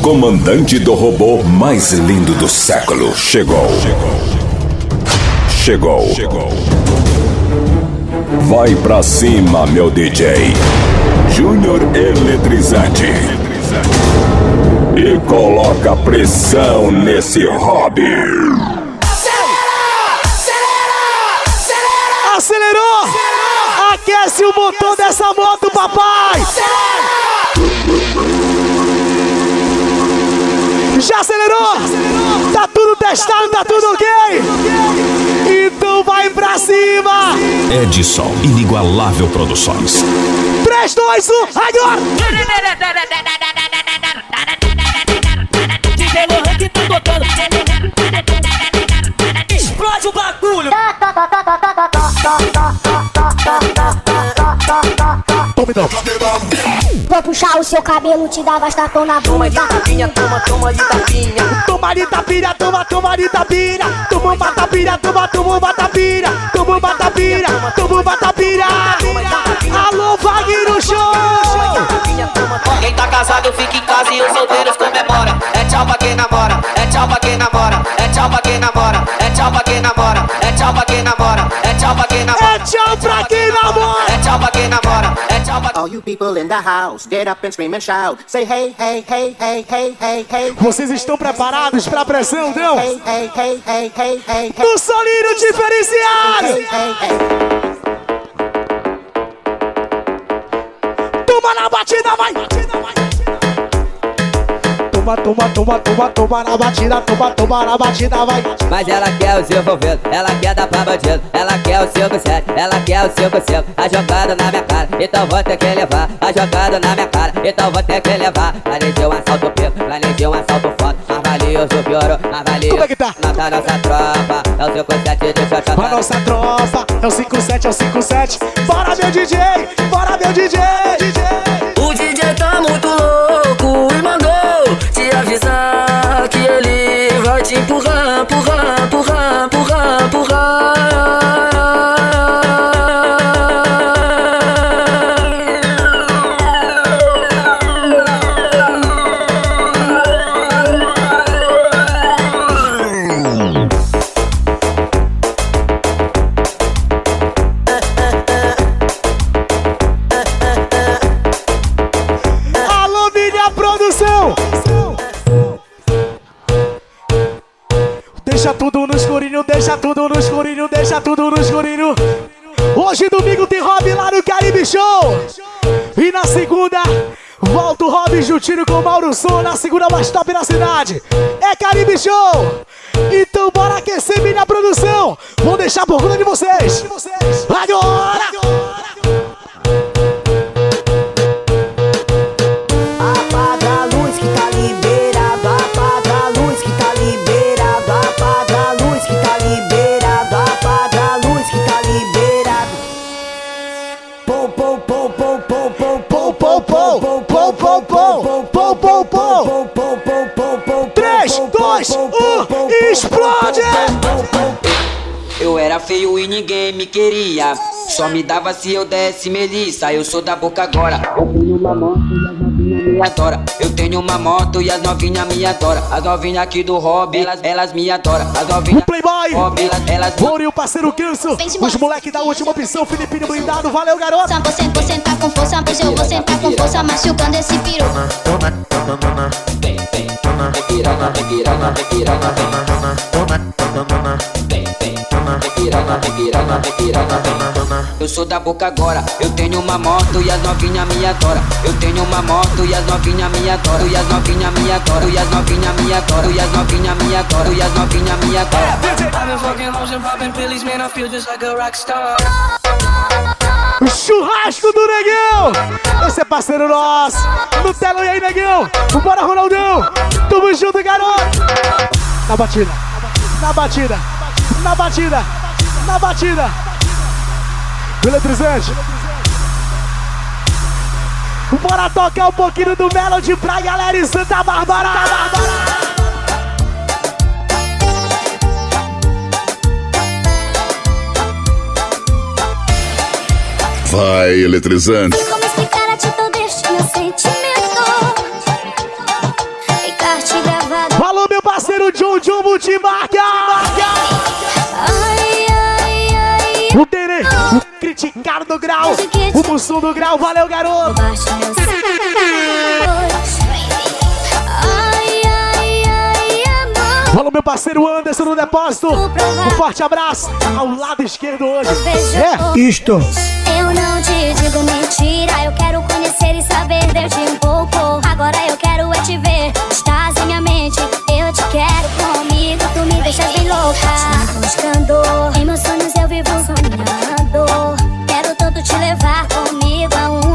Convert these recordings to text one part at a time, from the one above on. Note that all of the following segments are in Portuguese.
comandante do robô mais lindo do século chegou. Chegou. Chegou. Vai pra cima, meu DJ. Júnior Eletrizante. E coloca pressão nesse hobby. Acelerou! Aquece o motor dessa moto, papai! Já acelerou? Tá tudo testado, tá tudo ok? Então vai pra cima! Edson, inigualável produções. 3, 2, 1, agora! DJ Lohan que tá tocando. Explode o bagulho. Tome não. Vou puxar o seu cabelo, te dar bastapão na Toma de bunda. tapinha, toma, toma de tapinha. Toma de tapira, toma, toma de tapira. Toma uma tapira, toma, toma uma tapira. Toma uma tapira, toma uma tapira. Alô, Wagner no show! Quem tá casado fica em casa e os solteiros comemora. É tchau pra quem namora, é tchau pra quem namora, é tchau pra quem namora, é tchau pra quem namora, é you people in the house, get up and scream and shout. Say hey, hey, hey, hey, hey, hey, hey. Vocês estão preparados pra pressão, não? Hey, hey, hey, hey, hey, hey. Do diferenciado! Hey, hey, hey. Toma na batida, vai! Toma, toma, toma, toma, toma na batida, toma, toma na batida, vai! Mas ela quer o seu envolvido, ela quer dar pra bandido, ela quer o 5-7, ela quer o 5-5, a jogada na minha cara, então vou ter que levar, a jogada na minha cara, então vou ter que levar. Planejei um assalto pico, planejei um assalto foda, mais valioso piorou, mais valioso. Como é que tá? Tá nossa tropa, é o 5-7, deixa eu A nossa tropa é o 57, é o 57. Bora, meu DJ! Bora, meu DJ! DJ! O DJ tá muito louco e mandou avisar que ele vai te empurrar, empurrar, segunda, volta o Rob Jutino com Mauro Som na segunda mais top da cidade. É Caribe Show! Então bora aquecer minha produção. Vou deixar por conta de vocês. Agora! Apaga explode! Eu era feio e ninguém me queria. Só me dava se eu desse melissa. Eu sou da boca agora. Eu tenho uma moto e as novinhas me adoram. Eu tenho uma moto e as novinhas me adoram. As novinhas aqui do hobby, elas, elas me adoram. As O novinhas Playboy, do hobby, elas, elas e o parceiro Canso. Os moleque da última opção, Filipinho blindado. Valeu, garoto! Você, você sentar com força, mas eu vou sentar com força, machucando esse piru. vem, vem. Vem piranha, vem piranha, vem piranha, vem. Vem, vem. Vem piranha, vem piranha, vem piranha, vem. Eu sou da boca agora. Eu tenho uma moto e as novinhas me adoram. Eu tenho uma moto e as novinhas me adoram. E as novinhas me adoram. E as novinhas me adoram. E as novinhas me adoram. E as novinhas me adoram. I've been fucking hoes and popping pillies, man. I feel just like a rock star. Churrasco do Negão! Esse é parceiro nosso! Nutella e aí, Negão! Bora, Ronaldão! Tamo junto, garoto! Na batida, na batida, na batida, na batida! Eletrizante! Bora tocar um pouquinho do Melody pra galera em Santa Bárbara! Vai, eletrizante. Como explicar a atitude deste meu sentimento? E parceiro John John Multimarca. Ai, ai, ai. O Tere, o criticado do grau. O Mussum do grau, valeu, garoto. Meu Fala, meu parceiro Anderson no depósito. Um forte abraço. Ao lado esquerdo hoje. É isto. Eu não te digo mentira, eu quero conhecer e saber de ti um pouco. Agora eu quero é te ver, estás em minha mente. Eu te quero comigo, tu me deixas bem louca. Te buscando, em meus sonhos eu vivo sonhando. Quero tanto te levar comigo a um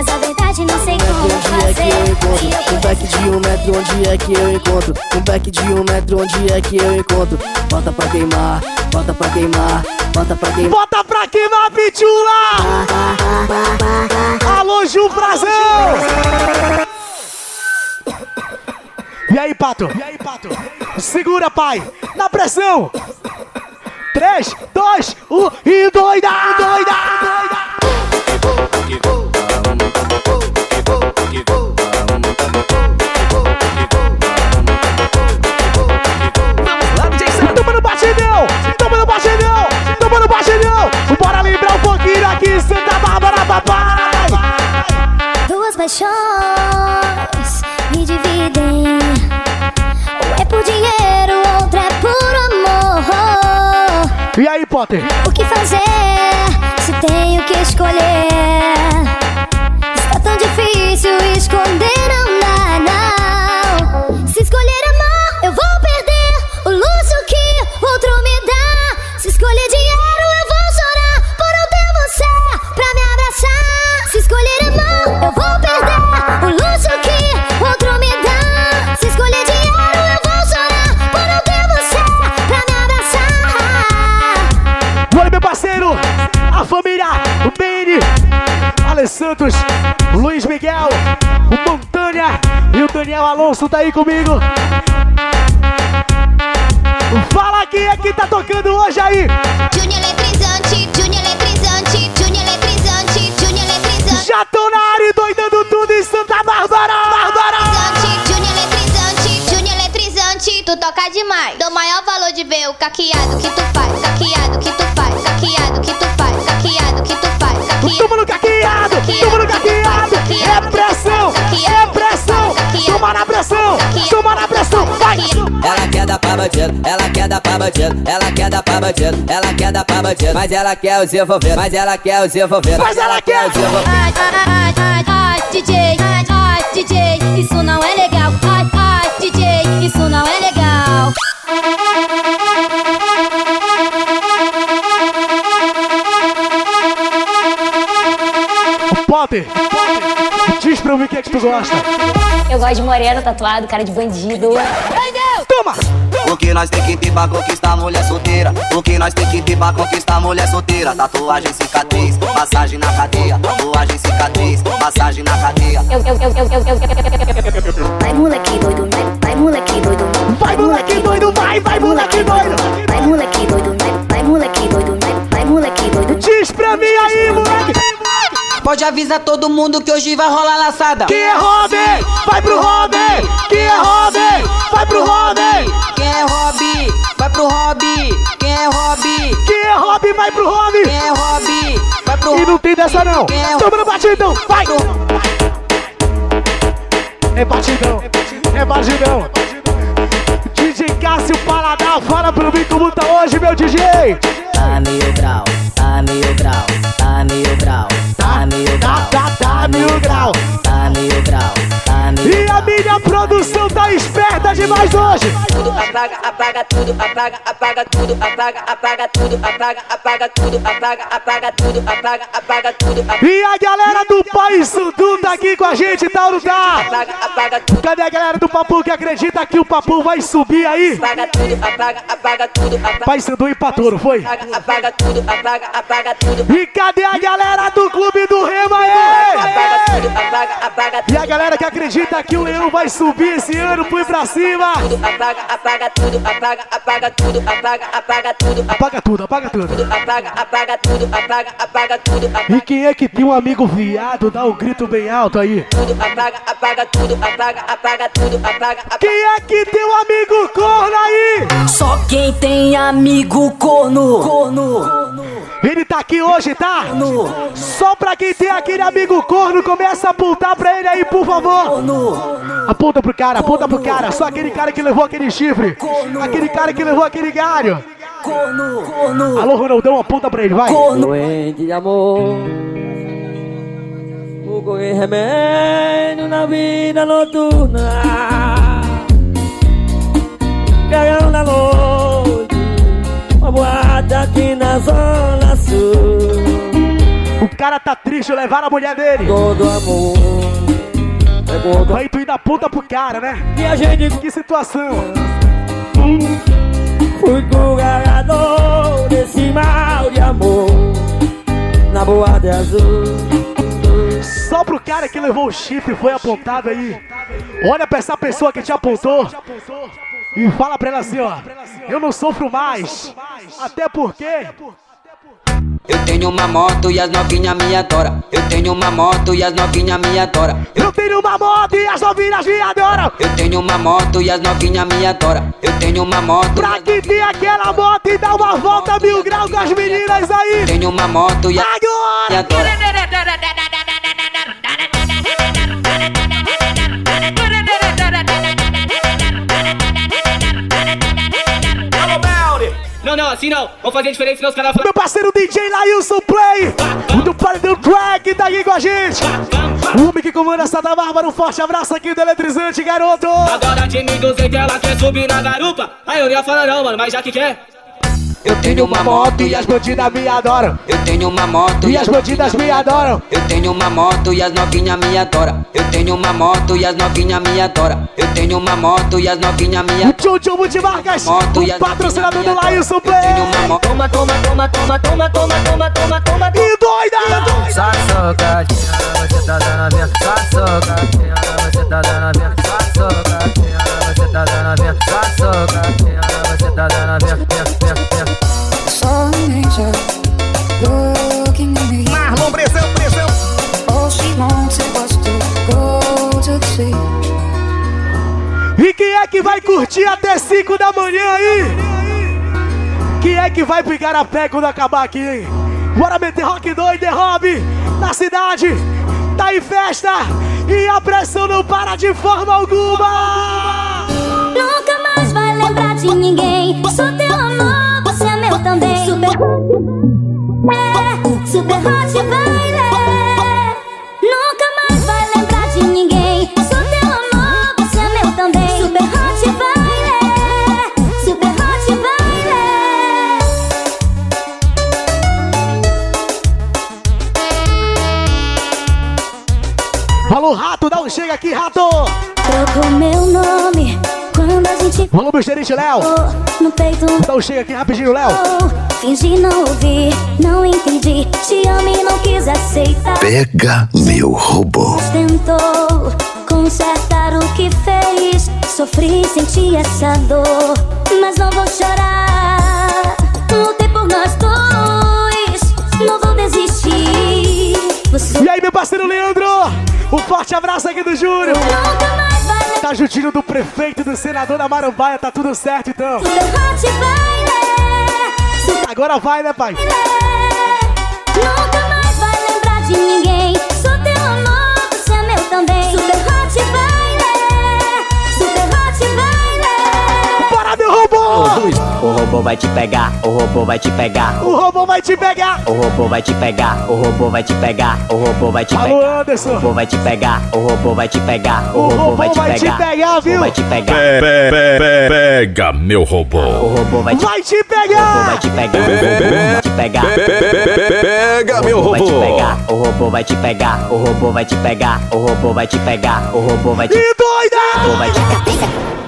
Mas a verdade não sei como Onde é que eu encontro? Um back de um metro, onde é que eu encontro? Um back de um metro, onde é que eu encontro? Bota pra queimar, bota pra queimar, bota pra queimar. Bota pra queimar, pitula! Alô, Ju Brasil! E aí, Pato? E aí, Pato? Segura, pai! Na pressão! 3, 2, 1 e doida! Doida! Doida! Potter? Alonso tá aí comigo. Bandido, ela quer dar pra bandido, ela quer dar pra bandido, ela quer dar pra bandido, mas ela quer os envolvidos, mas ela quer os envolvidos, Mas ela quer. os envolvidos. Ai, ai, ai, ai, DJ, ai, ai, DJ, isso não é legal. Ai, ai, DJ, isso não é legal. Potter! Diz pra mim o que é que tu gosta! Eu gosto de moreno tatuado, cara de bandido. O que nós tem que ter pra conquistar mulher solteira? O que nós tem que ter pra conquistar mulher solteira? Tatuagem, cicatriz, massagem na cadeia. Tatuagem, cicatriz, massagem na cadeia. Eu, eu, eu, eu, eu, eu, eu. Vai moleque doido, vai moleque doido. Vai, moleque doido! Vai, vai, moleque doido! Vai moleque doido, vai moleque doido, vai moleque doido. Diz pra mim aí, moleque! Pode avisar todo mundo que hoje vai rolar laçada. Quem é Robin? Vai pro Robin! Quem é Robin? Vai pro Robin! Quem é Hobby? Vai pro Hobby. Quem é Hobby? Quem é Robin? Vai pro Robin! Quem é Hobby? Vai pro E não tem dessa não! É Toma no batidão! Vai! É batidão! É batidão! DJ Cássio Paladar, fala pra mim como tá hoje, meu DJ! Tá mil grau, tá mil grau, tá mil grau, tá mil Tá, grau, tá, tá, mil grau! tá mil grau, tá mil E a minha produção tá esperta demais hoje! tudo, apaga, apaga tudo, apaga, apaga tudo, apaga, apaga tudo, apaga, apaga tudo, apaga, apaga tudo, apaga, apaga tudo, E a galera do Pai Sandu tá aqui com a gente, tá ou não tá? apaga, apaga tudo, Cadê a galera do Papu que acredita que o Papu vai subir aí? Apaga tudo, apaga, apaga tudo, apaga, Pai Sandu empatou, não foi? apaga, apaga tudo, apaga, apaga tudo, E cadê a galera do Clube do Remo aí? apaga, apaga E a galera que acredita que o leão vai subir esse ano, põe pra cima. apaga, apaga tudo, apaga, apaga tudo, apaga, apaga tudo, Apaga tudo, apaga tudo. apaga, apaga tudo, apaga, apaga tudo, E quem é que tem um amigo viado? Dá um grito bem alto aí. tudo, apaga, apaga tudo, apaga, apaga tudo, apaga. Quem é que tem um amigo corno aí? Só quem tem amigo corno. Corno. Ele tá aqui hoje, tá? Só pra quem tem aquele amigo corno, começa a apontar pra ele aí, por favor. Aponta pro cara, aponta pro cara. Só aquele cara que levou aquele chifre. Aquele cara que levou aquele galho. Corno. Corno. Alô, Ronaldão, aponta pra ele, vai. Doente de amor correr remédio na vida noturna Cagão da noite Uma boate aqui na zona sul O cara tá triste, levaram a mulher dele. Todo amor É gordo Aí tu ainda aponta pro cara, né? E a gente Que situação. Fui curador desse mal de amor Na boate azul Só pro cara que levou o chifre foi apontado aí. Olha pra essa pessoa que te apontou. E fala pra ela assim, ó. Eu não sofro mais. Até porque. Eu tenho uma moto e as novinhas me adoram. Eu tenho uma moto e as novinhas me adoram. Eu tenho uma moto e as novinhas me adoram. Eu tenho uma moto e as novinhas me adoram. Eu tenho uma moto. Pra que tem aquela moto e dá uma volta mil graus com as meninas aí. Tenho uma moto e as Agora! Não, não, assim não. Vamos fazer diferente, senão os caras falam. Meu parceiro DJ Lailson Play, do Paredão Track, tá aqui com a gente. O homem que comanda Santa Bárbara, um forte abraço aqui do Eletrizante, garoto. Agora de mim, do jeito ela quer subir na garupa. Aí eu não ia falar não, mano, mas já que quer. Eu tenho uma moto E as bandidas me adoram. Eu tenho uma moto E as bandidas me adoram. Eu tenho uma moto e as novinhas me adoram. Eu tenho uma moto e as novinhas me adoram. Eu tenho uma moto e as novinhas me adoram. Tchum Tchum Multimarcas, Moto e o as patrocinador do tenho Play. uma moto. Toma, toma, toma, toma, toma, toma, toma, toma, toma. E doida! Saçocadinha, você tá dando a minha Saçocadinha, você tá dando a minha Saçocadinha, você tá dando a minha A minha, minha, minha, minha angel looking at me. Marlon, pressão, pressão. All she wanted was to go to the sea. E quem é que vai curtir até 5 da manhã aí? Quem é que vai pro Igarapé quando acabar aqui, hein? Bora meter rock doido e hobby na cidade. Tá em festa e a pressão não para de forma alguma. Nunca de ninguém. Sou teu amor, você é meu também. Super é, super hot baile. Nunca mais vai lembrar de ninguém. Sou teu amor, você é meu também. Super hot baile. Super hot baile. Alô, rato, dá um chega aqui, rato. Trocou meu nome Alô, meu gerente Léo. um chega aqui rapidinho, Léo. Fingi não ouvir, não entendi. Te amo e não quis aceitar. Pega meu robô. Tentou consertar o que fez. Sofri, senti essa dor. Mas não vou chorar. Lutei por nós dois. Não vou desistir. Você E aí, meu parceiro Leandro. Um forte abraço aqui do Júnior. nunca mais vai. Tá juntinho do prefeito, do senador da Marambaia, tá tudo certo então. Agora vai, né, pai? Nunca mais vai lembrar de ninguém. Sou teu amor, você é meu também. Super hot baile. Super hot baile. Bora, meu robô! O robô vai te pegar, o robô vai te pegar O robô vai te pegar. O robô vai te pegar, o robô vai te pegar, o robô vai te Alô, pegar. O Anderson. robô vai te pegar, o robô vai te pegar, O robô vai te pegar, viu? Vai te pegar, Pe- pe- pe- Pega meu robô. o robô vai te Vai te o robô pegar! vai te pegar, o robô vai te pegar. Pe- pe- pe- pe- Pega meu O robô vai te robô. pegar, o robô vai te pegar, o robô vai te pegar, o robô vai te pegar, o robô vai te E doida! o robô vai te Os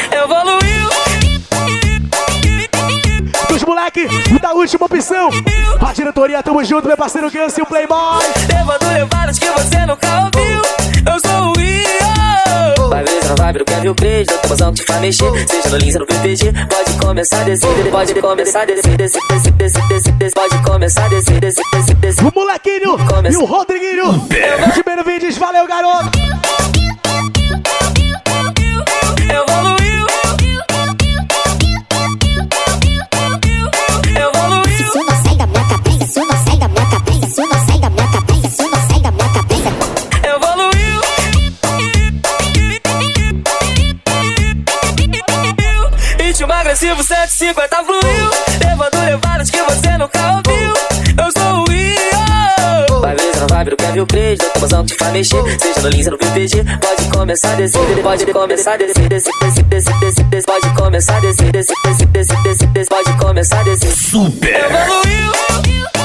moleque da última opção. A diretoria, tamo junto, meu parceiro Gans e o Playboy. Levando levadas que você nunca ouviu. Eu sou o Rio. Vai ver na vibe do Kevin Craig, da emoção que te faz mexer. Seja no Lins ou no PPG, pode começar a descer, pode começar a descer, descer, descer, descer, descer, descer, pode começar a descer, descer, descer, descer. O molequinho e o Rodriguinho. Primeiro vídeos, valeu, garoto. Evoluiu. Evoluiu. Agressivo 150 fluiu. Levando levadas que você nunca ouviu. Eu sou o Rio. Vai ver na vibe do Kevin Craig, da emoção que te faz mexer. Seja no Lins no PPG, pode começar a descer, pode começar a descer, descer, descer, descer, descer, descer, pode começar a descer, descer, descer, descer, descer, descer, pode começar a descer. Super. Evoluiu.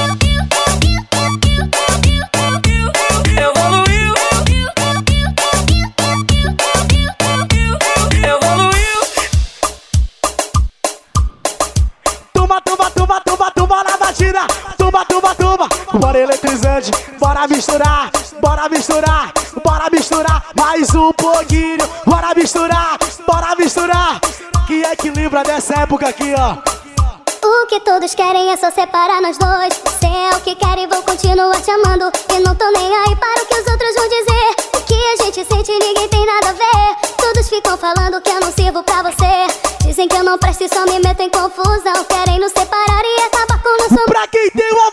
Eletrizante, bora misturar, bora misturar, bora misturar. Mais um pouquinho, bora misturar, bora misturar. Que equilibra dessa época aqui, ó. O que todos querem é só separar nós dois. Você é o que quer e vou continuar te amando. E não tô nem aí para o que os outros vão dizer. O que a gente sente, ninguém tem nada a ver. Todos ficam falando que eu não sirvo pra você. Dizem que eu não presto e só me meto em confusão. Querem nos separar e acabar com o nosso Pra quem tem o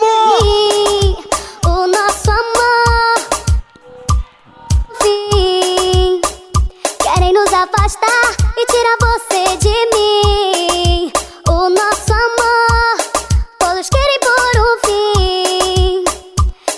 afastar e tirar você de mim. O nosso amor, todos querem por um fim.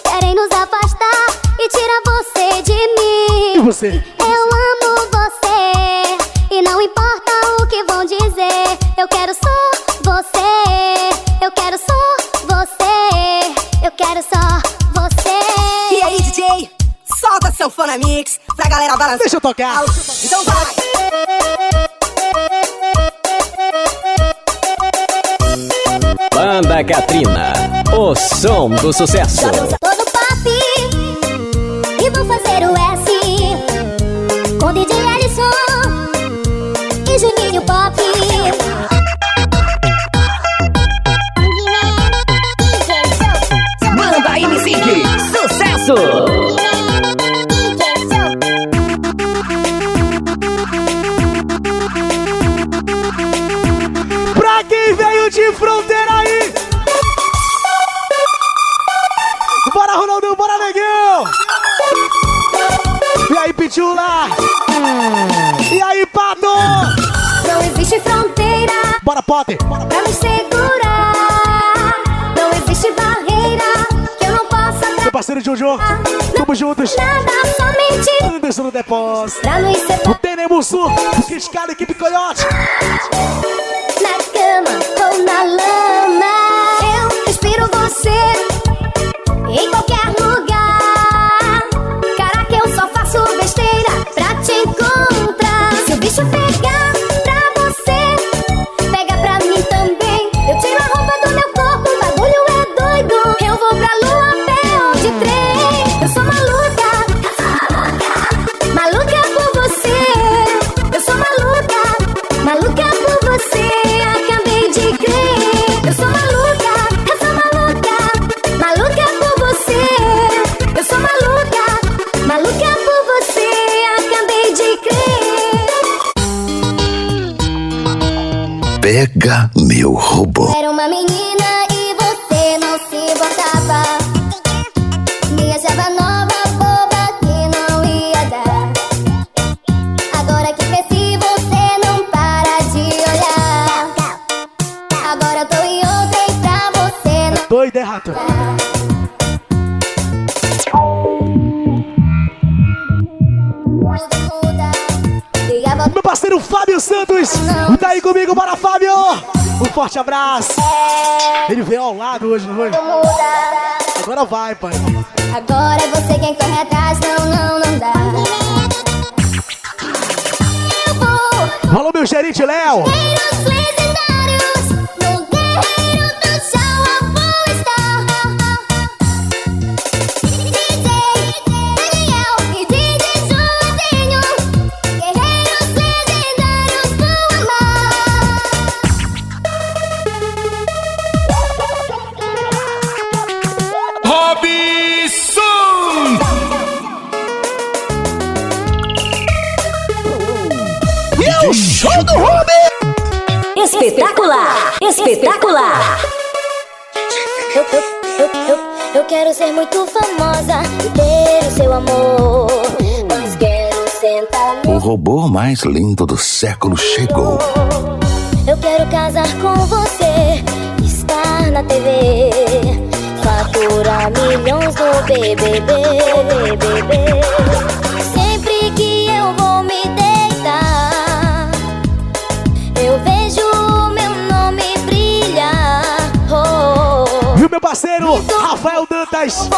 Querem nos afastar e tirar você de mim. E você? Eu amo você e não importa o que vão dizer. Eu quero só você. Eu quero só você. Eu quero só você. E aí, DJ? Solta seu fone mix pra galera balançar. Deixa eu tocar. Então vai. Banda Katrina, o som do sucesso. Todo pop e vou fazer o S com DJ Alisson e Juninho Pop. Banda MC, sucesso! Pra quem veio de fronteira existe fronteira Bora, Potter! pra me segurar. Não existe barreira que eu não possa Meu parceiro Jojo, tamo juntos! nada somente Anderson no depósito! pra nos O separar. Tenemuçu, o equipe Coyote! Na cama ou na lama, é, rato? Meu parceiro Fábio Santos, tá aí comigo, bora Fábio! Um forte abraço! Ele veio ao lado hoje, não foi? Agora vai, pai. Agora é você quem corre atrás, não, não, não dá. Alô, meu gerente Léo! Espetacular! Espetacular! Eu, eu, eu, eu, eu quero ser muito famosa e ter o seu amor. Mas quero sentar no. O robô mais lindo do século chegou. Eu quero casar com você, estar na TV, faturar milhões no BBB, BBB. Sempre que eu vou me meu parceiro? Rafael Dantas.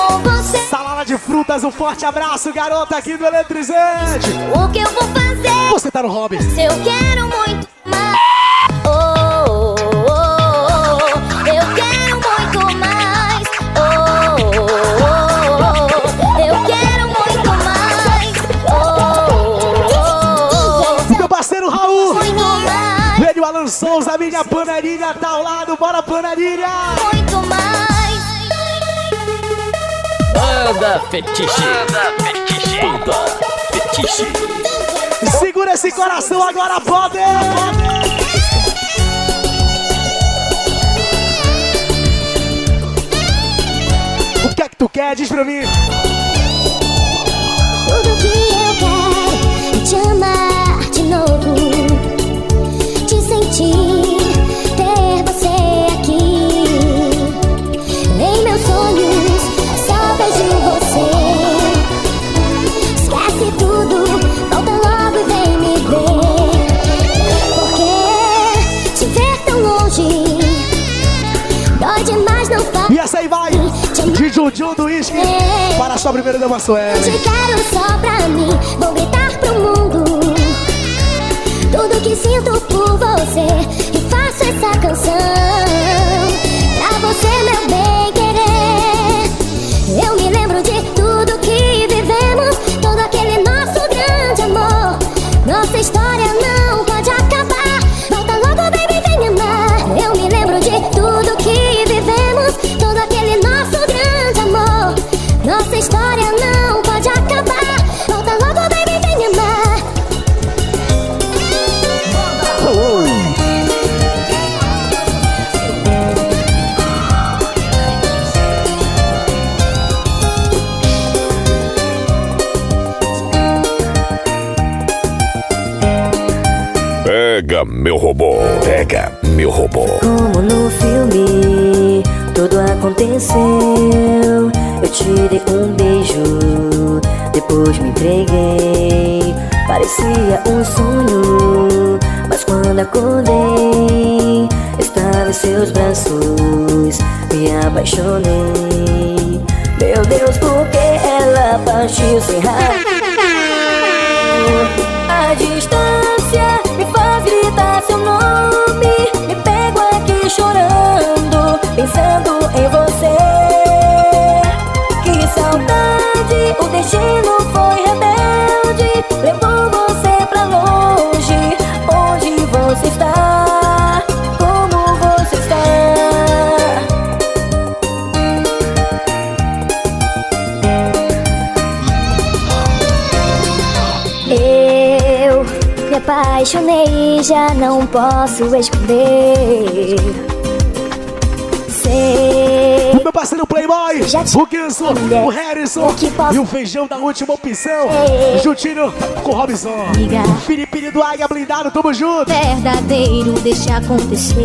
Salada de frutas, um forte abraço, garota aqui do Eletrizante. o que eu vou fazer? Você tá no hobby. Se eu quero muito mais. Oh, oh, oh, oh, eu quero muito mais. Oh, oh, oh, eu quero muito mais. Oh, oh, E meu parceiro Raul. Velho Alan Souza, minha panelinha tá ao lado. Bora, panelinha. Banda Fetiche. Banda Fetiche. Banda Fetiche. Segura esse coração agora, pode! O que é que tu quer? Diz pra mim. Tudo que eu quero é te amar de novo, te sentir, de Juju do Whisky para a sua primeira dama Te Sueli. quero só pra mim, vou gritar pro mundo. Tudo que sinto por você. E faço essa canção. Pra você, meu bem querer. Eu me lembro de tudo que vivemos. Todo aquele nosso grande amor. Nossa história posso esconder. Sei. O meu parceiro Playboy, o Ganso, o Harrison e o feijão da última opção. Juntinho com o Robson. O Filipinho do Águia Blindado, tamo junto. verdadeiro, deixa acontecer.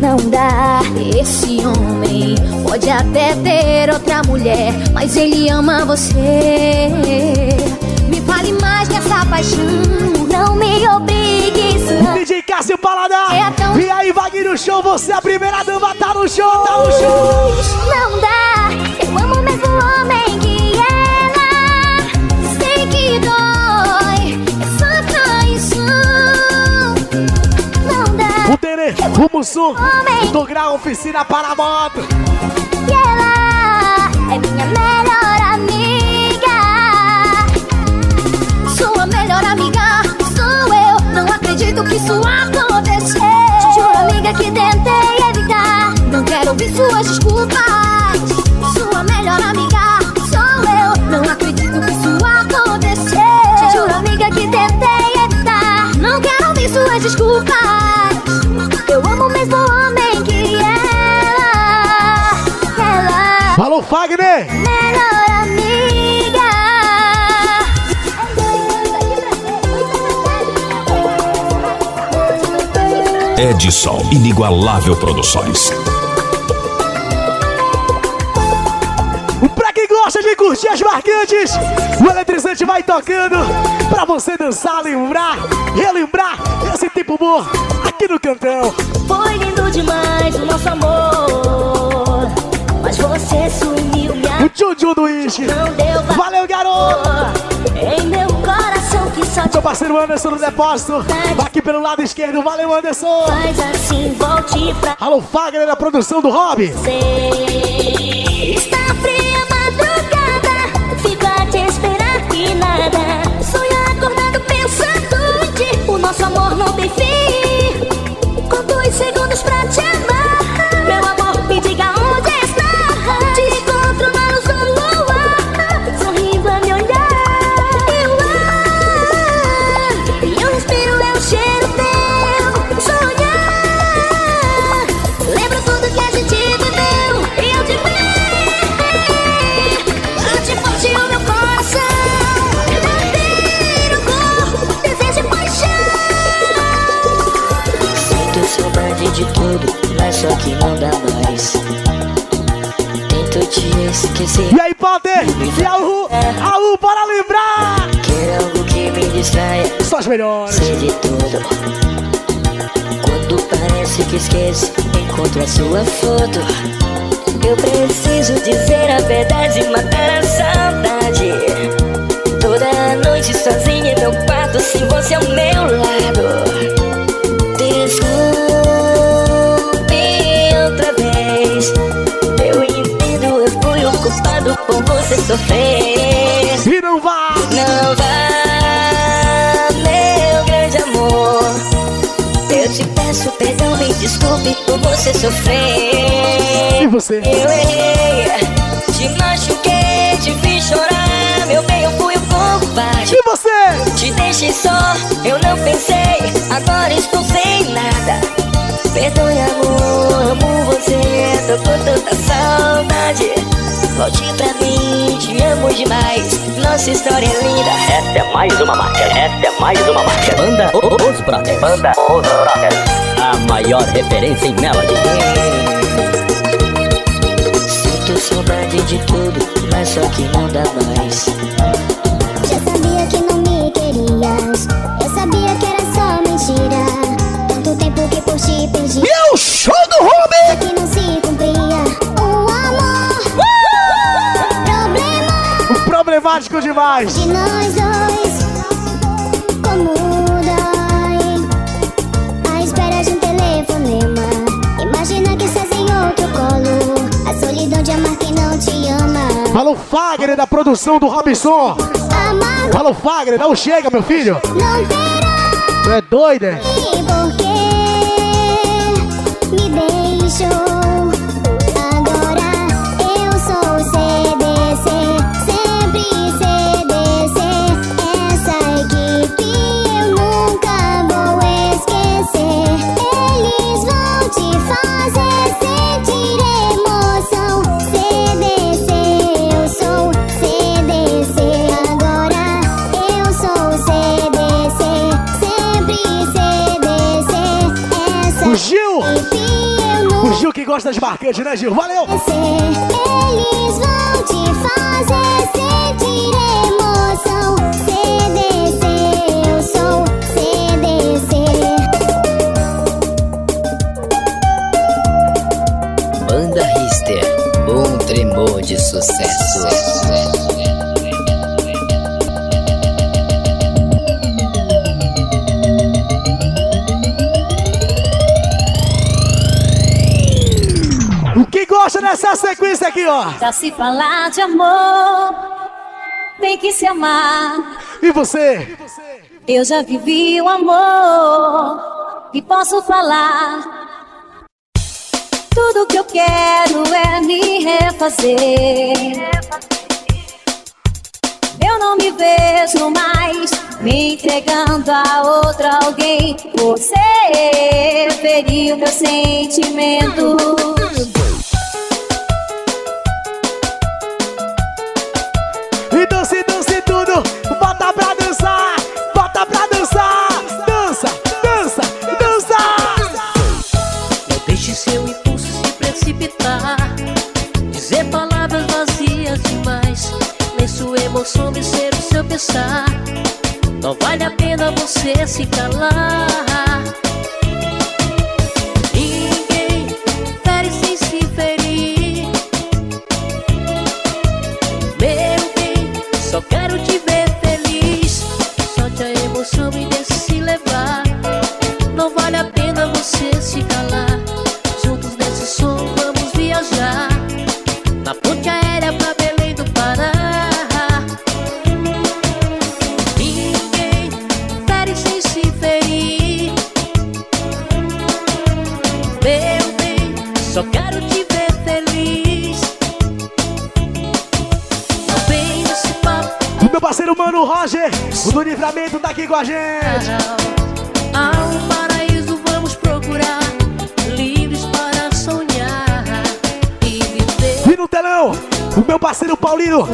Não dá. Esse homem pode até ter outra mulher, mas ele ama você. Me fale mais dessa paixão, não me obrigue. DJ Cássio Paladar. É tão- E aí, Wagner no show, você é a primeira dama, tá no show, tá no show. Não dá, eu amo o mesmo homem que ela. Sei que dói essa traição. Não dá. O Tere, o Mussum, o Dograu, oficina para a moto. E ela é minha melhor amiga. Isso aconteceu. Juro, amiga, que tentei evitar. Não quero ouvir suas desculpas. Sua melhor amiga sou eu. Não acredito que isso aconteceu. Juro, amiga, que tentei evitar. Não quero ouvir suas desculpas. Edson Inigualável Produções. Pra quem gosta de curtir as marcantes, o eletrizante vai tocando pra você dançar, lembrar, relembrar esse tempo bom aqui no cantão. Foi lindo demais o nosso amor. Mas você sumiu, me O Jojo do Ishi. Valeu, garoto! Em meu coração Meu parceiro Anderson no depósito. Aqui pelo lado esquerdo. Valeu, Anderson. faz assim, volte pra Alô, Fagner da produção do Hobby. você. E aí, Potter? E Raul? Raul, bora lembrar! Quero algo que me distraia. Só as melhores. Sei de tudo. Quando parece que esqueço, encontro a sua foto. Eu preciso dizer a verdade e matar a saudade. Toda noite sozinha em meu quarto, sem você ao meu lado. Culpado por você sofrer. E não vá! Não vá, meu grande amor. Eu te peço perdão, me desculpe por você sofrer. E você? Eu errei, te machuquei, te fiz chorar. Meu bem, eu fui o covarde. E você? Te deixei só, eu não pensei. Agora estou sem nada. Perdoe, amor, amo você. Tô com tanta saudade. Volte pra mim, te amo demais. Nossa história é linda. Esta é mais uma marca. Esta é mais uma marca. Banda O- Os Brothers. Banda Os Brothers. A maior referência em Melody. Sinto saudade de tudo, mas só que não dá mais. Problemático demais. de nós dois. Como dói. A espera de um telefonema. Imagina que estás em outro colo. A solidão de amar quem não te ama. Alô, Fagner da produção do Robson. Amar Alô, Fagner, não chega, meu filho. não terá. Tu é doido, é? E por que me deixou? Gosta das marcantes, né, Gil? Valeu! eles vão te fazer sentir emoção. CDC, eu sou CDC. Banda Rister, um tremor de sucesso. Sequência aqui, ó? Pra se falar de amor, tem que se amar. E você? Eu já vivi o amor e posso falar. Tudo que eu quero é me refazer. Eu não me vejo mais me entregando a outra alguém. Você feriu meus sentimentos. não soube ser o seu pensar, não vale a pena você se calar. com a gente! Há um paraíso, vamos procurar, livres para sonhar e viver. E no telão, o meu parceiro Paulino.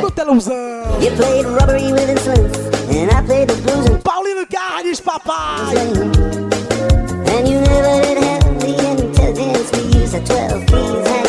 No telãozão! You played rubbery with insolence, and I played the blues and Paulino Carnes, papai! And you never did have the intelligence to use the 12 keys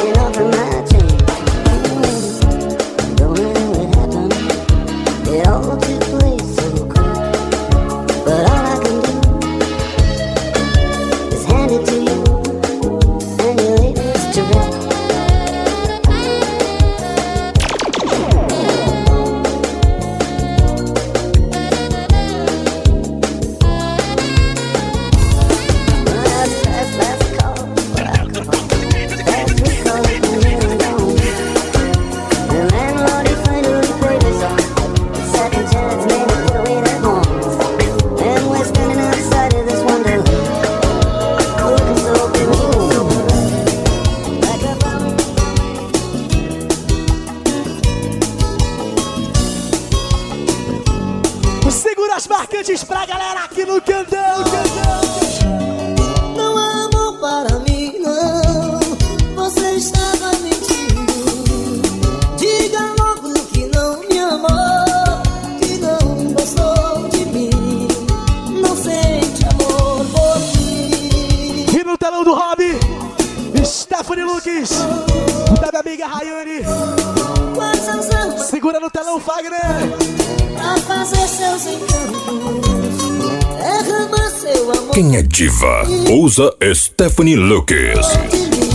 diva? Usa Stephanie Lucas.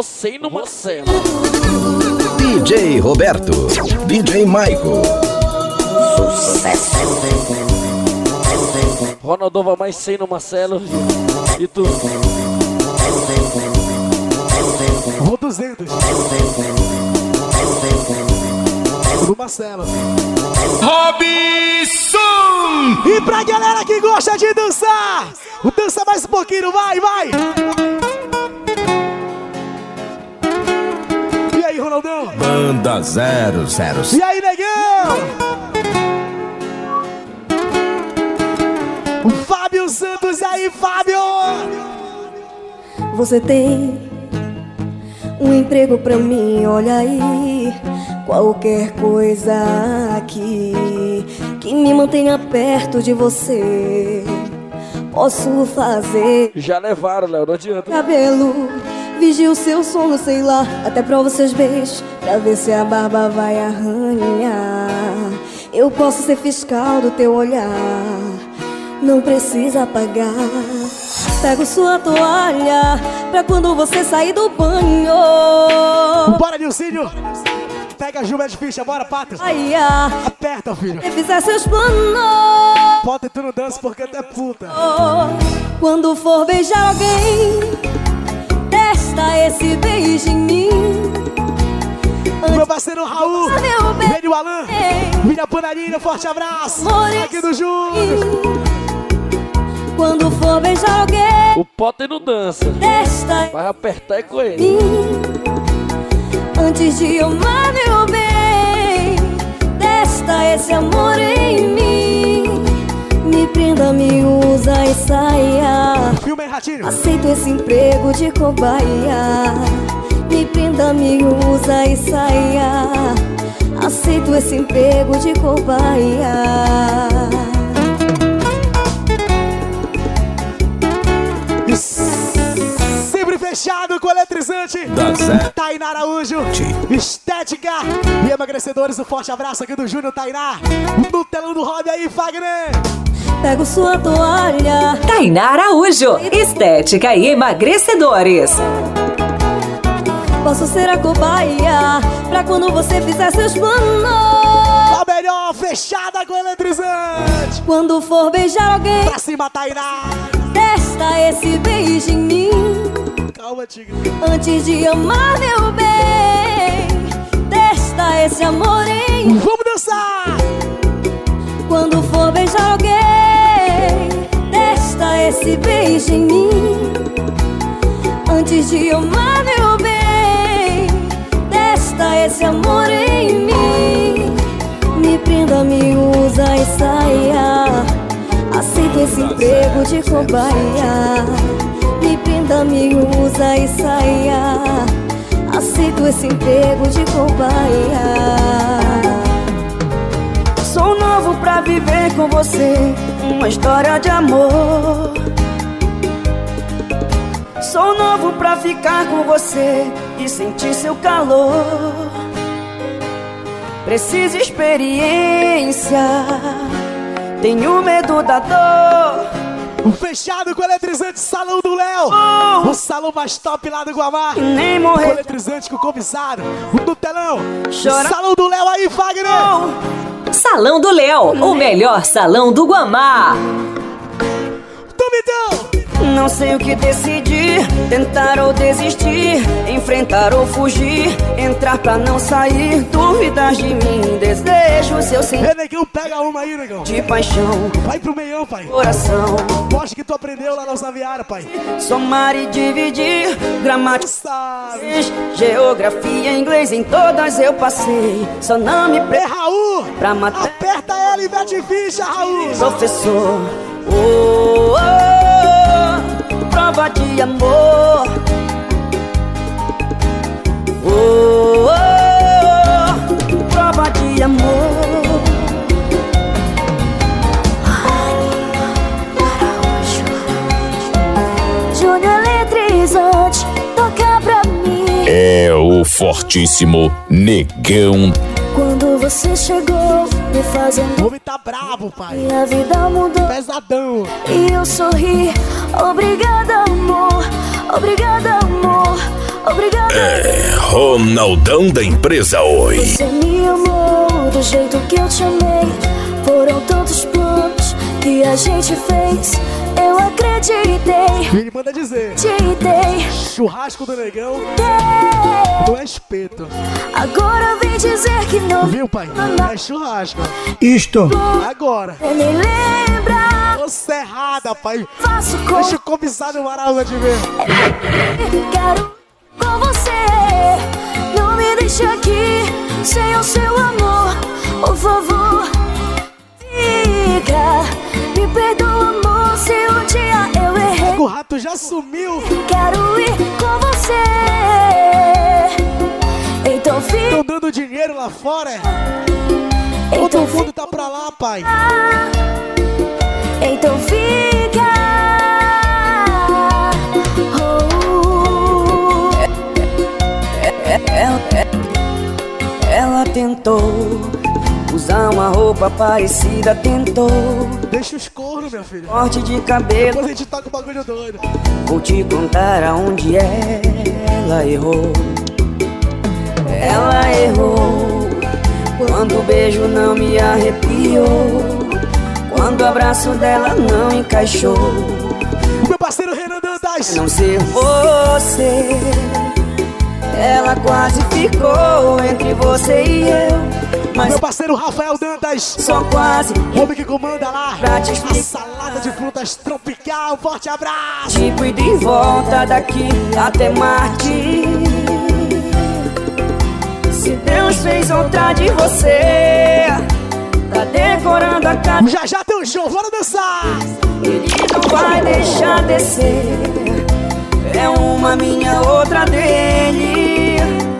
Você e no Marcelo. DJ Roberto. DJ Maico. Sucesso. Ronaldo vai mais 100 no Marcelo. E tu? Vou 200. Do Marcelo. Robson! E pra galera que gosta de dançar, dança mais um pouquinho, vai, vai! Ronaldão? Banda 007. E aí, negão? O Fábio Santos, e aí, Fábio? Você tem um emprego pra mim, olha aí. Qualquer coisa aqui que me mantenha perto de você. Posso fazer Já levaram, Léo, não adianta. cabelo, vigia o seu sono, sei lá. Até prova seus beijos, pra ver se a barba vai arranhar. Eu posso ser fiscal do teu olhar, não precisa pagar. Pego sua toalha pra quando você sair do banho. Bora, Nilcínio! Pega a Juba de ficha, bora, Pato! Ai, ah. Aperta, filho! Se fizer seus planos. Pode tu não dança porque tu é puta! Quando for beijar alguém, testa esse beijo em mim. Meu parceiro Raul, Vênio Alan, minha panarina, forte abraço! Aqui do Júnior! Quando for beijar alguém, O Potter não dança. Vai apertar é com ele. antes de amar meu bem. Testa esse amor em mim. Prenda, me usa e saia. Filma aí, Ratinho. Aceito esse emprego de cobaia. Me prenda, me usa e saia. Aceito esse emprego de cobaia. Sempre fechado com eletrizante. Tainá Araújo. Estética e emagrecedores. Um forte abraço aqui do Júnior Tainá. No telão do Rob aí, Fagner. Pego sua toalha. Tainá Araújo, estética e emagrecedores. Posso ser a cobaia pra quando você fizer seus planos. A melhor fechada com o eletrizante. Quando for beijar alguém, Pra cima, Tainá. testa esse beijo em mim. Calma, tigre. Antes de amar meu bem, testa esse amor em mim. Vamos dançar! Esse beijo em mim. Antes de amar meu bem, testa esse amor em mim. Me prenda, me usa e saia. Aceito esse emprego de cobaia. Me prenda, me usa e saia. Aceito esse emprego de cobaia. Sou novo pra viver com você uma história de amor. Sou novo pra ficar com você e sentir seu calor. Preciso experiência, tenho medo da dor. Fechado com o eletrizante Salão do Léo. O salão mais top lá do Guamá. E nem Com o morrer. eletrizante com o comissário. No telão. Chora- Salão do Léo aí, Fagner. Salão do Léo, o melhor salão do Guamá. Tumitão. Não sei o que decidir, tentar ou desistir, enfrentar ou fugir, entrar pra não sair, dúvidas de mim, desejo seu Ei, negão, pega uma aí, negão. de paixão, Vai pro meião, pai. coração, Poste que tu aprendeu lá na Saviara, pai. somar e dividir, gramática, geografia, inglês, em todas eu passei, só não me É pre... Raul. pra matar Aperta ela e mete ficha, Raul. professor. Oh, oh, prova de amor. Oh, oh, oh, prova de amor. Júnior eletrizante, toca pra mim. É o fortíssimo negão. Quando você chegou, me fazendo O homem tá bravo, pai. minha vida mudou. Pesadão. E eu sorri. Obrigada, amor. Obrigada, amor. Obrigada. É Ronaldão da empresa Oi. Você me amou do jeito que eu te amei. Foram tantos planos que a gente fez. Eu acreditei, Ele manda dizer. acreditei. Churrasco do negão não é espeto. Agora vem dizer que não. Viu, pai? É churrasco. Isto. Agora. Você me lembra. Você errada, pai. Faço com Deixa o comissário Maraúza te ver. Quero com você. Não me deixe aqui sem o seu amor. Por favor, fica. Me perdoa, amor, se um dia eu errei. O rato já sumiu. Quero ir com você. Então fica. Estão dando dinheiro lá fora. é? Então Todo mundo tá pra lá, pai. Então fica. Oh. Ela tentou usar uma roupa parecida, tentou. Deixa os cornos, minha filha. Corte de cabelo. Depois a gente toca o bagulho doido. Vou te contar aonde ela errou. Ela errou quando o beijo não me arrepiou. Quando o abraço dela não encaixou. Meu parceiro Renan Dantas. Não ser você. Ela quase ficou entre você e eu. Mas Meu parceiro Rafael Dantas. só quase homem que comanda lá. A salada de frutas tropical. Forte abraço. Tipo e de volta daqui até Marte. Se Deus fez outra de você, tá decorando a casa. Já já tem os Bichão, bora dançar! Ele não vai deixar descer. É uma minha, outra dele.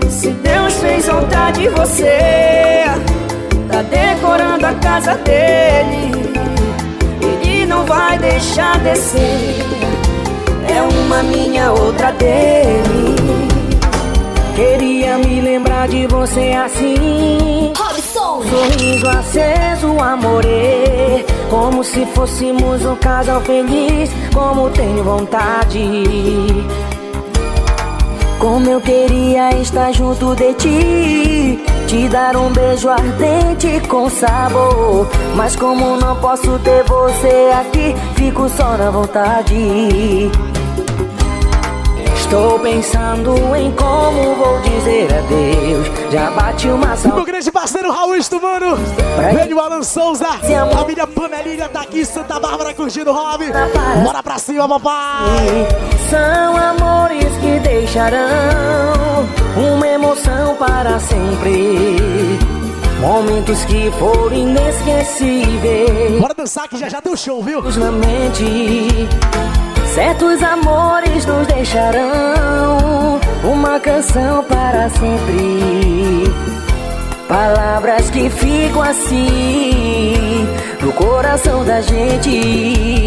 Se Deus fez outra de você, tá decorando a casa dele. Ele não vai deixar descer. É uma minha, outra dele. Queria me lembrar de você assim. Robson! Sorriso aceso, amore. Como se fôssemos um casal feliz. Como tenho vontade. Como eu queria estar junto de ti. Te dar um beijo ardente com sabor. Mas como não posso ter você aqui, fico só na vontade. Estou pensando em como vou dizer adeus. Já bate uma Meu saudade. grande parceiro Raul Estumano, Velho Alan Souza, família Panelinha tá aqui, Santa Bárbara curtindo o hobby. Bora pra cima, papai! São amores que deixarão uma emoção para sempre. Momentos que foram inesquecíveis. Bora dançar que já já tem o show, viu? Na mente. Certos amores nos deixarão uma canção para sempre. Palavras que ficam assim no coração da gente.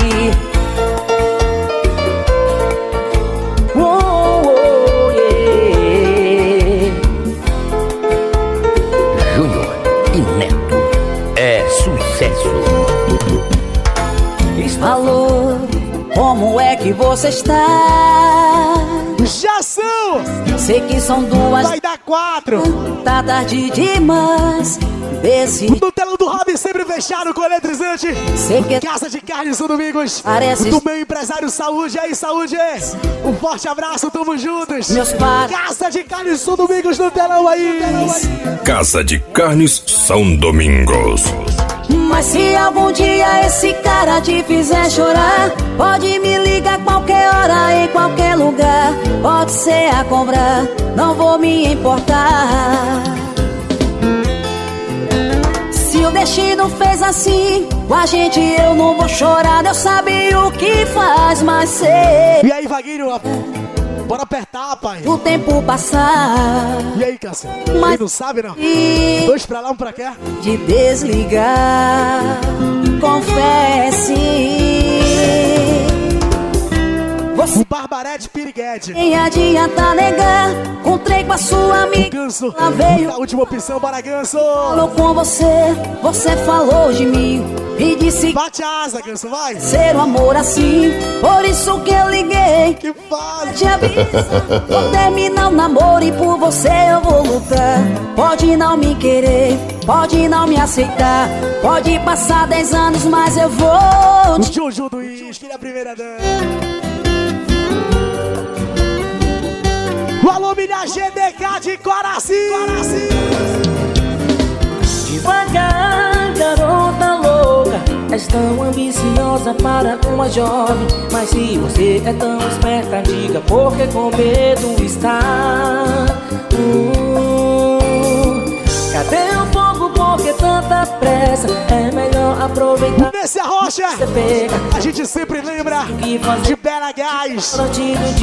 Sucesso. Alô, como é que você está? Já são! Sei que são duas. Vai dar quatro! Tá tarde demais. Desse No telão do Hobby sempre fechado com eletrizante. Casa de Carnes São Domingos. Parece- Do meu empresário Saúde. Aí, Saúde. Um forte abraço, tamo juntos. Meus pais. Casa de Carnes São Domingos no telão aí. Casa de Carnes São Domingos. Mas se algum dia esse cara te fizer chorar, pode me ligar qualquer hora, em qualquer lugar. Pode ser a cobrar, não vou me importar. Se o destino fez assim, com a gente eu não vou chorar. Deus sabe o que faz, mas sei. E aí, Vaguinho? Bora apertar, pai. O tempo passar. E aí, Cássio? Mas- Quem não sabe, não? Dois pra lá, um pra cá. de desligar. Confesse. Você O Barbarete Piriguete. nem adianta negar. Encontrei com a sua amiga. Ganso. Ela veio. A última opção, bora, Ganso. Falou com você, você falou de mim e disse Bate a asa, Ganso, vai. ser um amor assim. Por isso que eu liguei. Que faz? Te aviso, vou terminar o namoro e por você eu vou lutar. Pode não me querer, pode não me aceitar. Pode passar 10 anos, mas eu vou O te Juju do Isque, ele é a primeira dama. O alô, minha GDK de Coraci. Devagar, garota louca És tão ambiciosa para uma jovem. Mas se você é tão esperta Diga porque com medo está? Hum, Cadê o fogo, por que tanta pressa? É melhor aproveitar. Nesse Rocha, Você pega. A gente sempre lembra que de Bela Gás.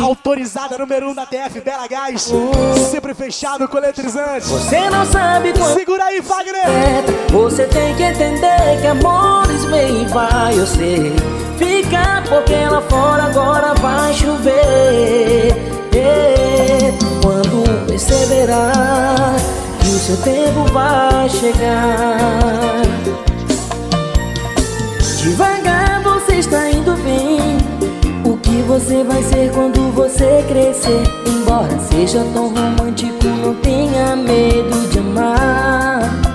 Autorizada número 1 um da TF, Bela Gás. Sempre fechado com eletrizante. Você não sabe Segura aí, Fagner. Você tem que entender que amores vem e vai, eu sei. Fica porque lá fora agora vai chover. É, Quando perceberá que o seu tempo vai chegar. Devagar você está indo bem. O que você vai ser quando você crescer? Embora seja tão romântico, não tenha medo de amar.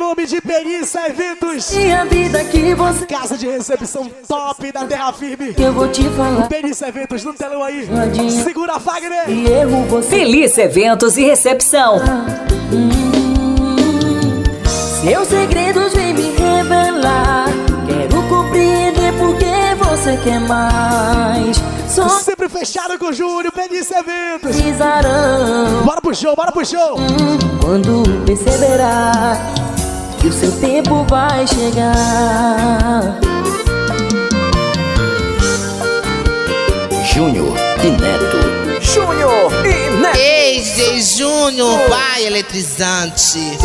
Hum, nome de Perícia Eventos. e a vida que você Casa de recepção top da Terra Firme. que eu vou te falar. Perícia Eventos no telão aí. Segura, Fagner. E erro você. Feliz Eventos e Recepção. Seus segredos vem me revelar. Quero compreender por que você quer mais. Só Sempre fechado com o Júnior, Perícia Eventos. precisarão. Bora pro show, bora pro show. Quando perceberá que o seu tempo vai chegar. Júnior e Neto. Júnior e Neto. Ei, Júnior, vai eletrizante.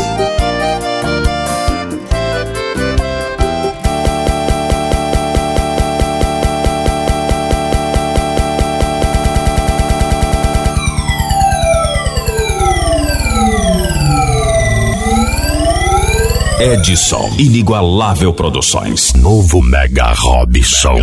Edson Inigualável Produções. Novo Mega Robson.